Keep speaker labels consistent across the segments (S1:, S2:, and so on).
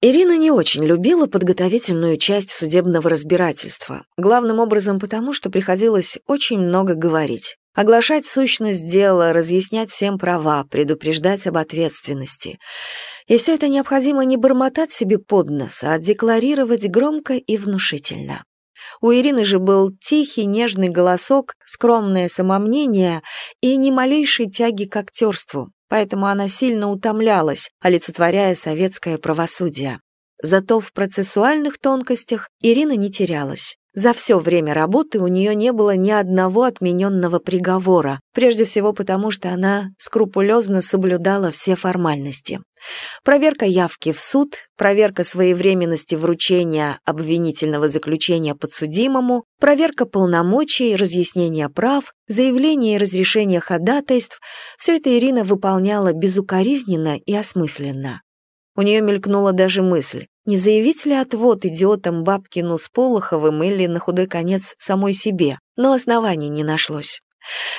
S1: Ирина не очень любила подготовительную часть судебного разбирательства, главным образом потому, что приходилось очень много говорить. Оглашать сущность дела, разъяснять всем права, предупреждать об ответственности. И все это необходимо не бормотать себе под нос, а декларировать громко и внушительно. У Ирины же был тихий, нежный голосок, скромное самомнение и ни малейшей тяги к актерству, поэтому она сильно утомлялась, олицетворяя советское правосудие. Зато в процессуальных тонкостях Ирина не терялась. За все время работы у нее не было ни одного отмененного приговора, прежде всего потому, что она скрупулезно соблюдала все формальности. Проверка явки в суд, проверка своевременности вручения обвинительного заключения подсудимому, проверка полномочий, разъяснение прав, заявление и разрешение ходатайств – все это Ирина выполняла безукоризненно и осмысленно. У нее мелькнула даже мысль, не заявить ли отвод идиотам Бабкину с Полоховым или, на худой конец, самой себе, но оснований не нашлось.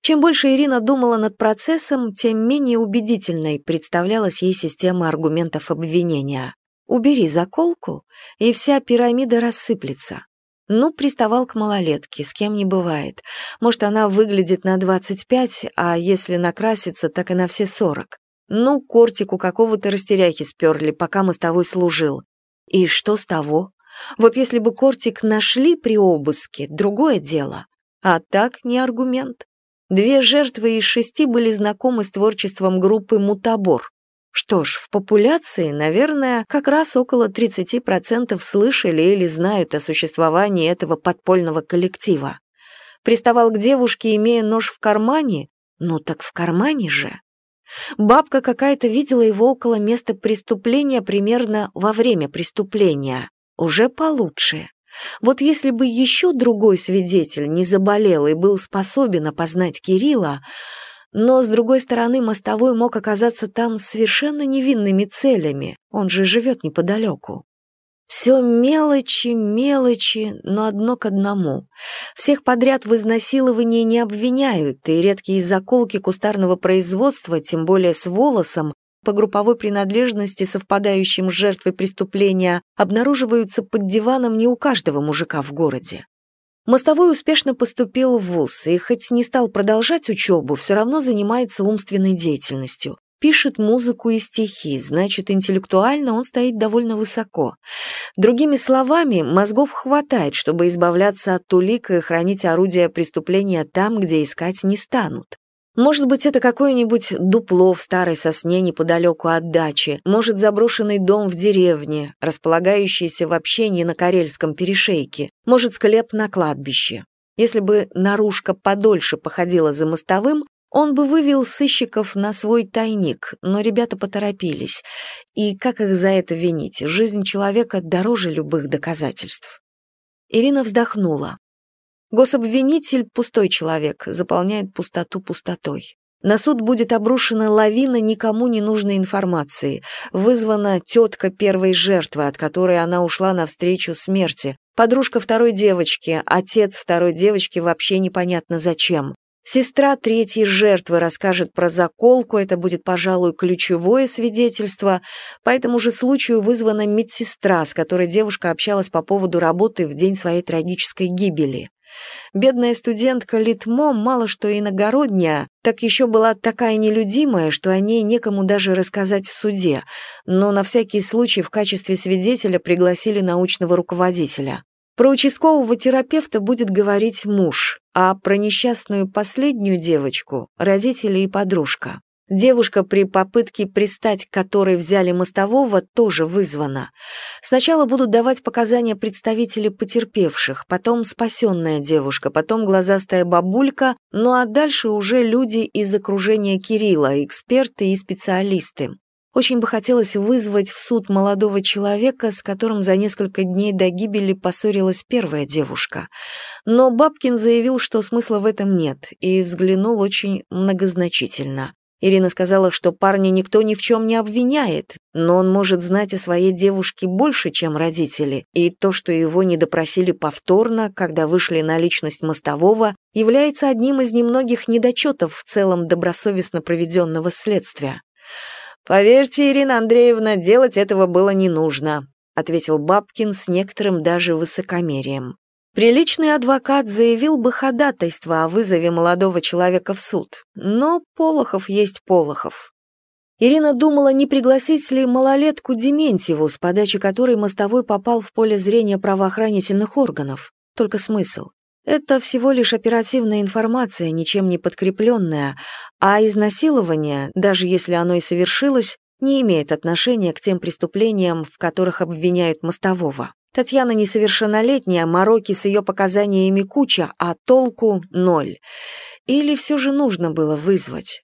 S1: Чем больше Ирина думала над процессом, тем менее убедительной представлялась ей система аргументов обвинения. Убери заколку, и вся пирамида рассыплется. Ну, приставал к малолетке, с кем не бывает. Может, она выглядит на 25, а если накрасится, так и на все 40. Ну, кортику какого-то растеряхи сперли, пока мостовой служил. И что с того? Вот если бы кортик нашли при обыске, другое дело. А так не аргумент. Две жертвы из шести были знакомы с творчеством группы «Мутабор». Что ж, в популяции, наверное, как раз около 30% слышали или знают о существовании этого подпольного коллектива. Приставал к девушке, имея нож в кармане? Ну так в кармане же. Бабка какая-то видела его около места преступления примерно во время преступления. Уже получше. Вот если бы еще другой свидетель не заболел и был способен опознать Кирилла, но, с другой стороны, мостовой мог оказаться там с совершенно невинными целями, он же живет неподалеку. Все мелочи, мелочи, но одно к одному. Всех подряд в изнасиловании не обвиняют, и редкие заколки кустарного производства, тем более с волосом, по групповой принадлежности, совпадающим с жертвой преступления, обнаруживаются под диваном не у каждого мужика в городе. Мостовой успешно поступил в ВУЗ и хоть не стал продолжать учебу, все равно занимается умственной деятельностью. Пишет музыку и стихи, значит, интеллектуально он стоит довольно высоко. Другими словами, мозгов хватает, чтобы избавляться от улик и хранить орудия преступления там, где искать не станут. Может быть, это какое-нибудь дупло в старой сосне неподалеку от дачи, может, заброшенный дом в деревне, располагающийся в общении на Карельском перешейке, может, склеп на кладбище. Если бы наружка подольше походила за мостовым, он бы вывел сыщиков на свой тайник, но ребята поторопились. И как их за это винить? Жизнь человека дороже любых доказательств. Ирина вздохнула. Гособвинитель – пустой человек, заполняет пустоту пустотой. На суд будет обрушена лавина никому не нужной информации. Вызвана тетка первой жертвы, от которой она ушла навстречу смерти. Подружка второй девочки, отец второй девочки вообще непонятно зачем. Сестра третьей жертвы расскажет про заколку, это будет, пожалуй, ключевое свидетельство. По этому же случаю вызвана медсестра, с которой девушка общалась по поводу работы в день своей трагической гибели. Бедная студентка Литмо мало что иногородняя, так еще была такая нелюдимая, что о ней некому даже рассказать в суде, но на всякий случай в качестве свидетеля пригласили научного руководителя. Про участкового терапевта будет говорить муж, а про несчастную последнюю девочку – родители и подружка. Девушка при попытке пристать, которой взяли мостового, тоже вызвана. Сначала будут давать показания представители потерпевших, потом спасенная девушка, потом глазастая бабулька, ну а дальше уже люди из окружения Кирилла, эксперты и специалисты. Очень бы хотелось вызвать в суд молодого человека, с которым за несколько дней до гибели поссорилась первая девушка. Но Бабкин заявил, что смысла в этом нет, и взглянул очень многозначительно. Ирина сказала, что парня никто ни в чем не обвиняет, но он может знать о своей девушке больше, чем родители, и то, что его не допросили повторно, когда вышли на личность мостового, является одним из немногих недочетов в целом добросовестно проведенного следствия. Поверьте, Ирина Андреевна, делать этого было не нужно, ответил Бабкин с некоторым даже высокомерием. Приличный адвокат заявил бы ходатайство о вызове молодого человека в суд, но Полохов есть Полохов. Ирина думала, не пригласить ли малолетку Дементьеву, с подачи которой мостовой попал в поле зрения правоохранительных органов. Только смысл. Это всего лишь оперативная информация, ничем не подкрепленная, а изнасилование, даже если оно и совершилось, не имеет отношения к тем преступлениям, в которых обвиняют мостового. Татьяна несовершеннолетняя, мороки с ее показаниями куча, а толку — ноль. Или все же нужно было вызвать?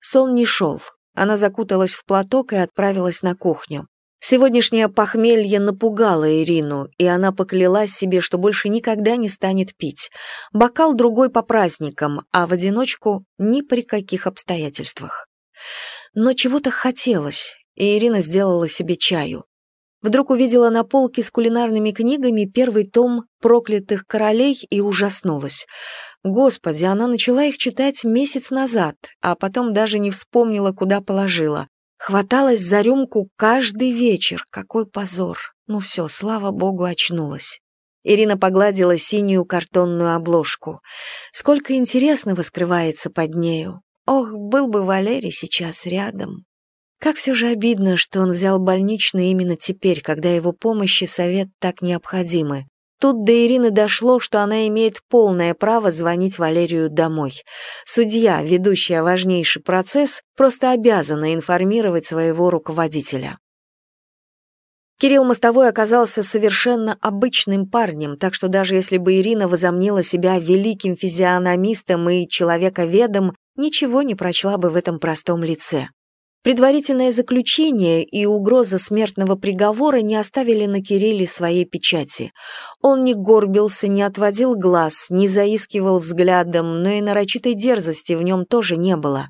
S1: Сон не шел. Она закуталась в платок и отправилась на кухню. Сегодняшнее похмелье напугало Ирину, и она поклялась себе, что больше никогда не станет пить. Бокал другой по праздникам, а в одиночку ни при каких обстоятельствах. Но чего-то хотелось, и Ирина сделала себе чаю. Вдруг увидела на полке с кулинарными книгами первый том «Проклятых королей» и ужаснулась. Господи, она начала их читать месяц назад, а потом даже не вспомнила, куда положила. Хваталась за рюмку каждый вечер. Какой позор. Ну все, слава богу, очнулась. Ирина погладила синюю картонную обложку. Сколько интересного скрывается под нею. Ох, был бы Валерий сейчас рядом. Как все же обидно, что он взял больничный именно теперь, когда его помощь и совет так необходимы. Тут до Ирины дошло, что она имеет полное право звонить Валерию домой. Судья, ведущая важнейший процесс, просто обязана информировать своего руководителя. Кирилл Мостовой оказался совершенно обычным парнем, так что даже если бы Ирина возомнила себя великим физиономистом и человековедом, ничего не прочла бы в этом простом лице. Предварительное заключение и угроза смертного приговора не оставили на Кирилле своей печати. Он не горбился, не отводил глаз, не заискивал взглядом, но и нарочитой дерзости в нем тоже не было.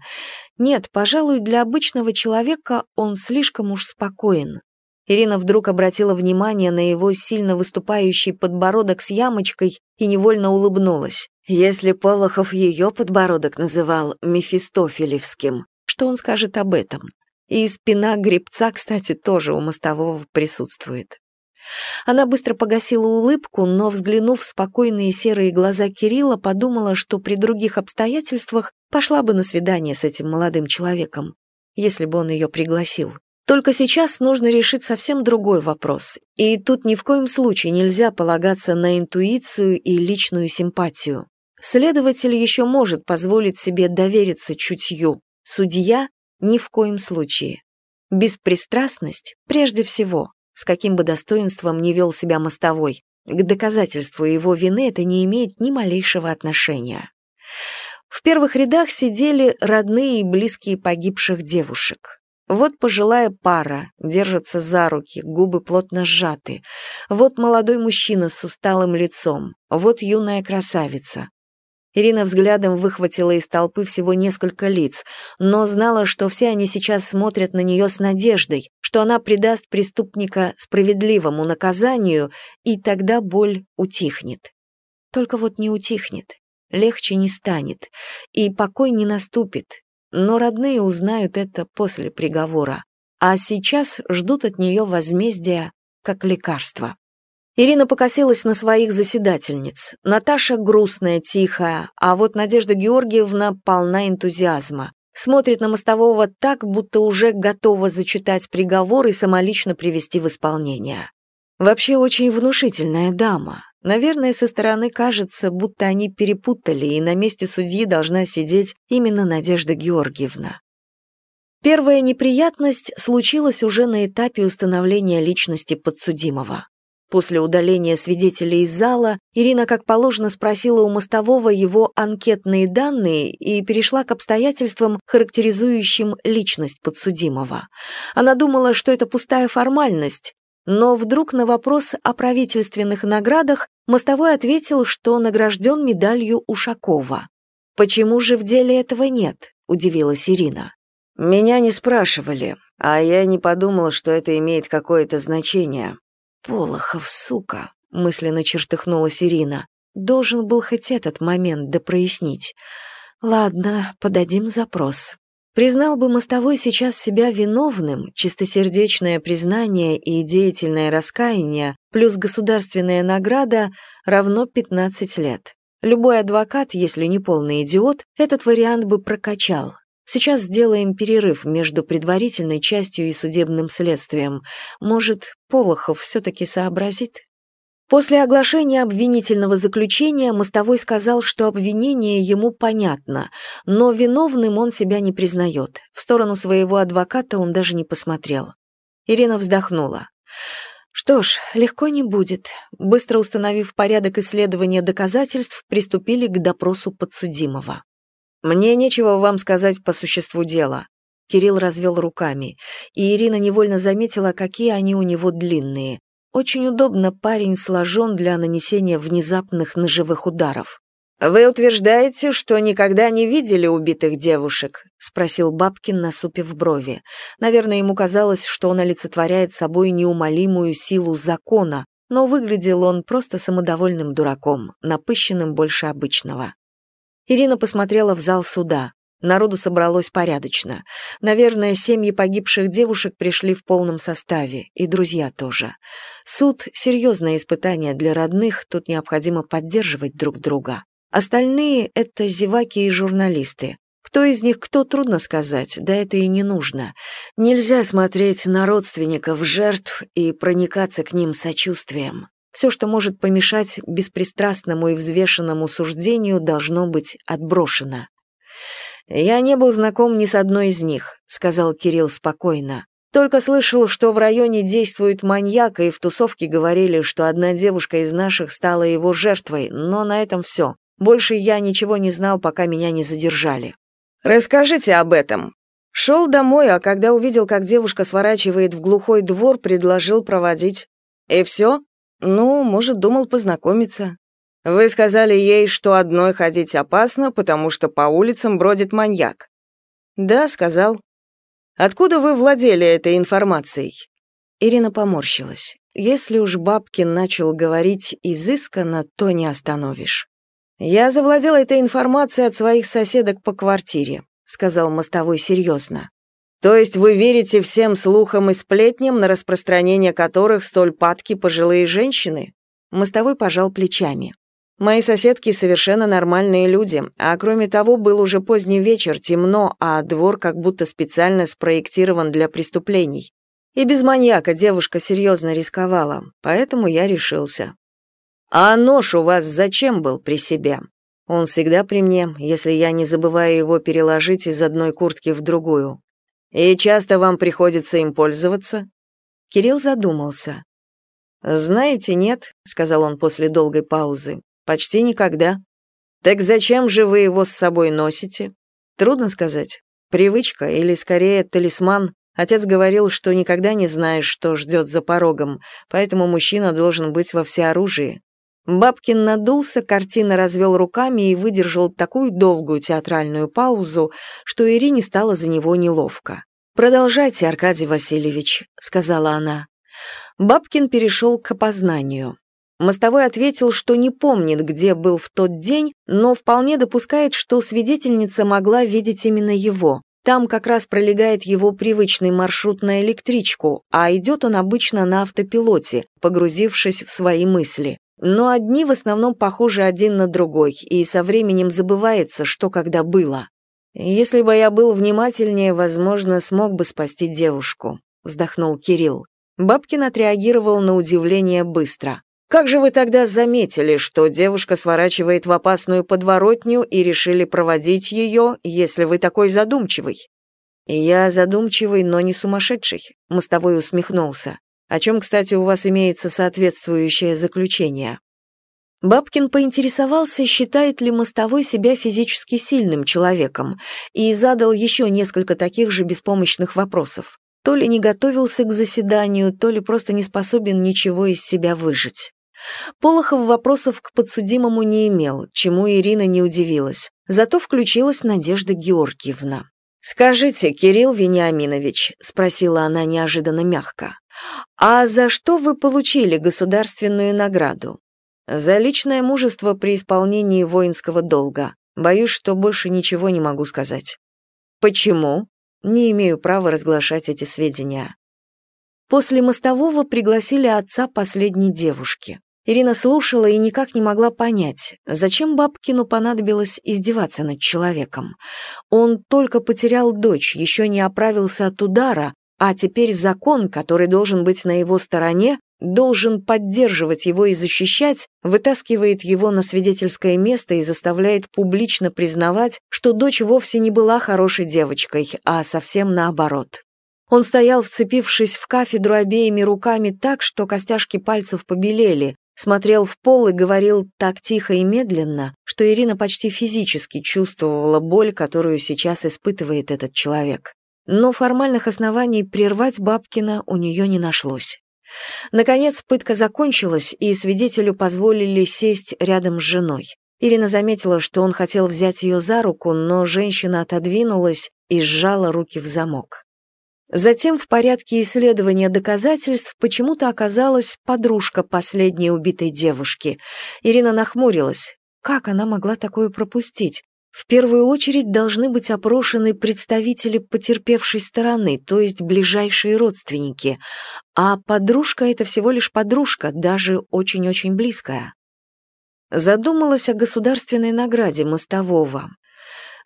S1: Нет, пожалуй, для обычного человека он слишком уж спокоен. Ирина вдруг обратила внимание на его сильно выступающий подбородок с ямочкой и невольно улыбнулась. Если Полохов ее подбородок называл Мефистофелевским, что он скажет об этом? И спина гребца, кстати, тоже у мостового присутствует. Она быстро погасила улыбку, но, взглянув в спокойные серые глаза Кирилла, подумала, что при других обстоятельствах пошла бы на свидание с этим молодым человеком, если бы он ее пригласил. Только сейчас нужно решить совсем другой вопрос, и тут ни в коем случае нельзя полагаться на интуицию и личную симпатию. Следователь еще может позволить себе довериться чутью, Судья ни в коем случае. Беспристрастность прежде всего, с каким бы достоинством не вел себя мостовой, к доказательству его вины это не имеет ни малейшего отношения. В первых рядах сидели родные и близкие погибших девушек. Вот пожилая пара, держатся за руки, губы плотно сжаты. Вот молодой мужчина с усталым лицом. Вот юная красавица. Ирина взглядом выхватила из толпы всего несколько лиц, но знала, что все они сейчас смотрят на нее с надеждой, что она предаст преступника справедливому наказанию, и тогда боль утихнет. Только вот не утихнет, легче не станет, и покой не наступит, но родные узнают это после приговора, а сейчас ждут от нее возмездия как лекарства. Ирина покосилась на своих заседательниц. Наташа грустная, тихая, а вот Надежда Георгиевна полна энтузиазма. Смотрит на мостового так, будто уже готова зачитать приговор и самолично привести в исполнение. Вообще очень внушительная дама. Наверное, со стороны кажется, будто они перепутали, и на месте судьи должна сидеть именно Надежда Георгиевна. Первая неприятность случилась уже на этапе установления личности подсудимого. После удаления свидетелей из зала Ирина, как положено, спросила у мостового его анкетные данные и перешла к обстоятельствам, характеризующим личность подсудимого. Она думала, что это пустая формальность, но вдруг на вопрос о правительственных наградах мостовой ответил, что награжден медалью Ушакова. «Почему же в деле этого нет?» – удивилась Ирина. «Меня не спрашивали, а я не подумала, что это имеет какое-то значение. «Полохов, сука!» — мысленно чертыхнулась Ирина. «Должен был хоть этот момент допрояснить. Ладно, подадим запрос». Признал бы мостовой сейчас себя виновным, чистосердечное признание и деятельное раскаяние плюс государственная награда равно 15 лет. Любой адвокат, если не полный идиот, этот вариант бы прокачал. Сейчас сделаем перерыв между предварительной частью и судебным следствием. Может, Полохов все-таки сообразит? После оглашения обвинительного заключения Мостовой сказал, что обвинение ему понятно, но виновным он себя не признает. В сторону своего адвоката он даже не посмотрел. Ирина вздохнула. Что ж, легко не будет. Быстро установив порядок исследования доказательств, приступили к допросу подсудимого. «Мне нечего вам сказать по существу дела», Кирилл развел руками, и Ирина невольно заметила, какие они у него длинные. Очень удобно парень сложен для нанесения внезапных ножевых ударов. «Вы утверждаете, что никогда не видели убитых девушек?» — спросил Бабкин, насупив брови. Наверное, ему казалось, что он олицетворяет собой неумолимую силу закона, но выглядел он просто самодовольным дураком, напыщенным больше обычного. Ирина посмотрела в зал суда. Народу собралось порядочно. Наверное, семьи погибших девушек пришли в полном составе, и друзья тоже. Суд — серьезное испытание для родных, тут необходимо поддерживать друг друга. Остальные — это зеваки и журналисты. Кто из них кто, трудно сказать, да это и не нужно. Нельзя смотреть на родственников жертв и проникаться к ним сочувствием. Все, что может помешать беспристрастному и взвешенному суждению, должно быть отброшено. «Я не был знаком ни с одной из них», — сказал Кирилл спокойно. «Только слышал, что в районе действует маньяк, и в тусовке говорили, что одна девушка из наших стала его жертвой, но на этом все. Больше я ничего не знал, пока меня не задержали». «Расскажите об этом». Шел домой, а когда увидел, как девушка сворачивает в глухой двор, предложил проводить. «И все?» «Ну, может, думал познакомиться». Вы сказали ей, что одной ходить опасно, потому что по улицам бродит маньяк. Да, сказал. Откуда вы владели этой информацией? Ирина поморщилась. Если уж Бабкин начал говорить изысканно, то не остановишь. Я завладела этой информацией от своих соседок по квартире, сказал мостовой серьезно. То есть вы верите всем слухам и сплетням, на распространение которых столь падки пожилые женщины? Мостовой пожал плечами. Мои соседки совершенно нормальные люди, а кроме того, был уже поздний вечер, темно, а двор как будто специально спроектирован для преступлений. И без маньяка девушка серьезно рисковала, поэтому я решился. А нож у вас зачем был при себе? Он всегда при мне, если я не забываю его переложить из одной куртки в другую. И часто вам приходится им пользоваться? Кирилл задумался. «Знаете, нет», — сказал он после долгой паузы. Почти никогда. Так зачем же вы его с собой носите? Трудно сказать. Привычка или, скорее, талисман. Отец говорил, что никогда не знаешь, что ждет за порогом, поэтому мужчина должен быть во всеоружии. Бабкин надулся, картина развел руками и выдержал такую долгую театральную паузу, что Ирине стало за него неловко. «Продолжайте, Аркадий Васильевич», — сказала она. Бабкин перешел к опознанию. Мостовой ответил, что не помнит, где был в тот день, но вполне допускает, что свидетельница могла видеть именно его. Там как раз пролегает его привычный маршрут на электричку, а идет он обычно на автопилоте, погрузившись в свои мысли. Но одни в основном похожи один на другой, и со временем забывается, что когда было. «Если бы я был внимательнее, возможно, смог бы спасти девушку», — вздохнул Кирилл. Бабкин отреагировал на удивление быстро. Как же вы тогда заметили, что девушка сворачивает в опасную подворотню и решили проводить ее, если вы такой задумчивый? Я задумчивый, но не сумасшедший, мостовой усмехнулся. О чем, кстати, у вас имеется соответствующее заключение? Бабкин поинтересовался, считает ли мостовой себя физически сильным человеком, и задал еще несколько таких же беспомощных вопросов. То ли не готовился к заседанию, то ли просто не способен ничего из себя выжить. Полохов вопросов к подсудимому не имел, чему Ирина не удивилась. Зато включилась Надежда Георгиевна. «Скажите, Кирилл Вениаминович», — спросила она неожиданно мягко, «а за что вы получили государственную награду?» «За личное мужество при исполнении воинского долга. Боюсь, что больше ничего не могу сказать». Почему? Не имею права разглашать эти сведения. После мостового пригласили отца последней девушки. Ирина слушала и никак не могла понять, зачем Бабкину понадобилось издеваться над человеком. Он только потерял дочь, еще не оправился от удара, а теперь закон, который должен быть на его стороне, должен поддерживать его и защищать, вытаскивает его на свидетельское место и заставляет публично признавать, что дочь вовсе не была хорошей девочкой, а совсем наоборот. Он стоял, вцепившись в кафедру обеими руками так, что костяшки пальцев побелели, смотрел в пол и говорил так тихо и медленно, что Ирина почти физически чувствовала боль, которую сейчас испытывает этот человек. Но формальных оснований прервать Бабкина у нее не нашлось. Наконец, пытка закончилась, и свидетелю позволили сесть рядом с женой. Ирина заметила, что он хотел взять ее за руку, но женщина отодвинулась и сжала руки в замок. Затем в порядке исследования доказательств почему-то оказалась подружка последней убитой девушки. Ирина нахмурилась. Как она могла такое пропустить? В первую очередь должны быть опрошены представители потерпевшей стороны, то есть ближайшие родственники, а подружка — это всего лишь подружка, даже очень-очень близкая. Задумалась о государственной награде мостового.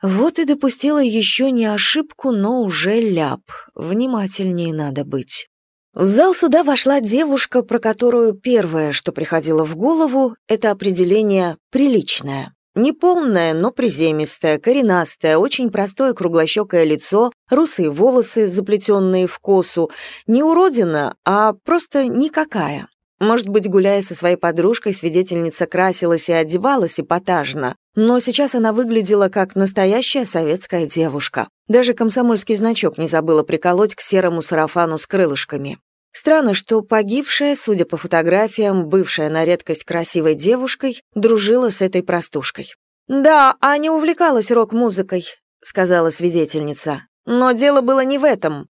S1: Вот и допустила еще не ошибку, но уже ляп. Внимательнее надо быть. В зал суда вошла девушка, про которую первое, что приходило в голову, это определение «приличное». Неполное, но приземистое, коренастое, очень простое круглощекое лицо, русые волосы, заплетенные в косу. Не уродина, а просто никакая. Может быть, гуляя со своей подружкой, свидетельница красилась и одевалась эпатажно, но сейчас она выглядела как настоящая советская девушка. Даже комсомольский значок не забыла приколоть к серому сарафану с крылышками. Странно, что погибшая, судя по фотографиям, бывшая на редкость красивой девушкой, дружила с этой простушкой. «Да, Аня увлекалась рок-музыкой», — сказала свидетельница. «Но дело было не в этом».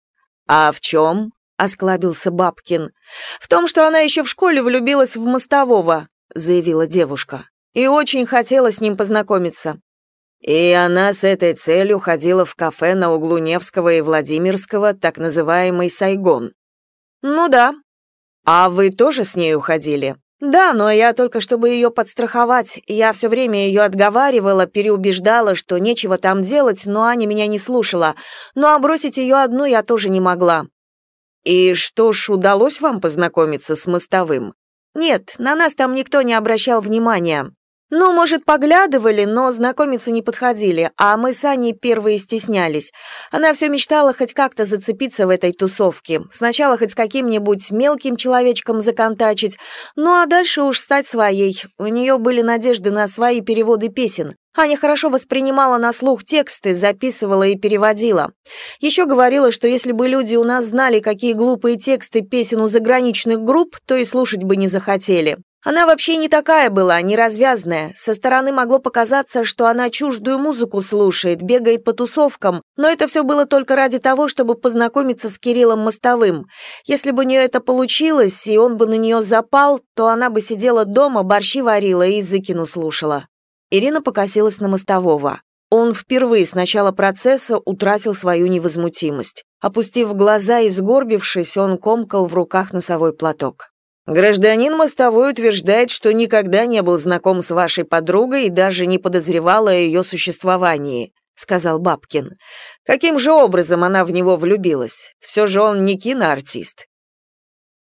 S1: «А в чем?» — осклабился Бабкин. «В том, что она еще в школе влюбилась в мостового», — заявила девушка. «И очень хотела с ним познакомиться». И она с этой целью ходила в кафе на углу Невского и Владимирского, так называемый «Сайгон», «Ну да». «А вы тоже с ней уходили?» «Да, но я только чтобы ее подстраховать. Я все время ее отговаривала, переубеждала, что нечего там делать, но Аня меня не слушала. Ну а бросить ее одну я тоже не могла». «И что ж, удалось вам познакомиться с мостовым?» «Нет, на нас там никто не обращал внимания. Ну, может, поглядывали, но знакомиться не подходили, а мы с Аней первые стеснялись. Она все мечтала хоть как-то зацепиться в этой тусовке. Сначала хоть с каким-нибудь мелким человечком законтачить, ну а дальше уж стать своей. У нее были надежды на свои переводы песен. Аня хорошо воспринимала на слух тексты, записывала и переводила. Еще говорила, что если бы люди у нас знали, какие глупые тексты песен у заграничных групп, то и слушать бы не захотели. Она вообще не такая была, неразвязная. Со стороны могло показаться, что она чуждую музыку слушает, бегает по тусовкам, но это все было только ради того, чтобы познакомиться с Кириллом Мостовым. Если бы у нее это получилось, и он бы на нее запал, то она бы сидела дома, борщи варила и языкину слушала. Ирина покосилась на Мостового. Он впервые с начала процесса утратил свою невозмутимость. Опустив глаза и сгорбившись, он комкал в руках носовой платок. Гражданин мостовой утверждает, что никогда не был знаком с вашей подругой и даже не подозревал о ее существовании, сказал Бабкин. Каким же образом она в него влюбилась? Все же он не киноартист.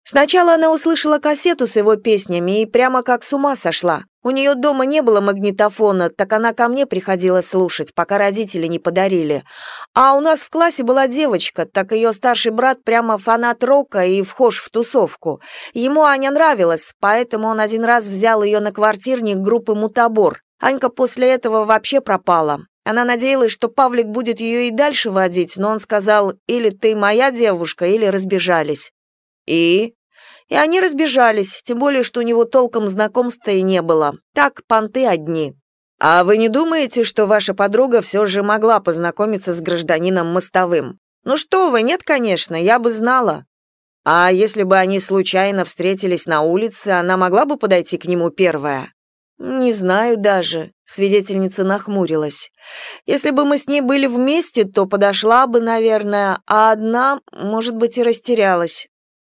S1: Сначала она услышала кассету с его песнями и прямо как с ума сошла. У нее дома не было магнитофона, так она ко мне приходила слушать, пока родители не подарили. А у нас в классе была девочка, так ее старший брат прямо фанат рока и вхож в тусовку. Ему Аня нравилась, поэтому он один раз взял ее на квартирник группы «Мутабор». Анька после этого вообще пропала. Она надеялась, что Павлик будет ее и дальше водить, но он сказал, или ты моя девушка, или разбежались. И? И они разбежались, тем более, что у него толком знакомства и не было. Так, понты одни. А вы не думаете, что ваша подруга все же могла познакомиться с гражданином Мостовым? Ну что вы, нет, конечно, я бы знала. А если бы они случайно встретились на улице, она могла бы подойти к нему первая? «Не знаю даже», — свидетельница нахмурилась. «Если бы мы с ней были вместе, то подошла бы, наверное, а одна, может быть, и растерялась».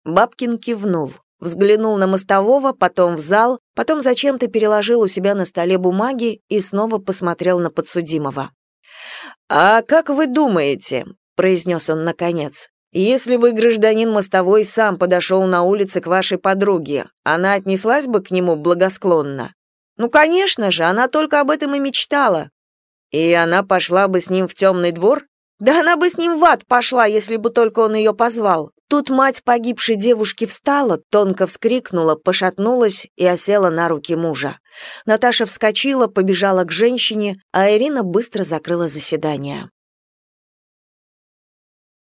S1: Бабкин кивнул, взглянул на мостового, потом в зал, потом зачем-то переложил у себя на столе бумаги и снова посмотрел на подсудимого. «А как вы думаете?» — произнес он наконец. «Если бы гражданин мостовой сам подошел на улице к вашей подруге, она отнеслась бы к нему благосклонно?» Ну, конечно же, она только об этом и мечтала. И она пошла бы с ним в темный двор? Да она бы с ним в ад пошла, если бы только он ее позвал. Тут мать погибшей девушки встала, тонко вскрикнула, пошатнулась и осела на руки мужа. Наташа вскочила, побежала к женщине, а Ирина быстро закрыла заседание.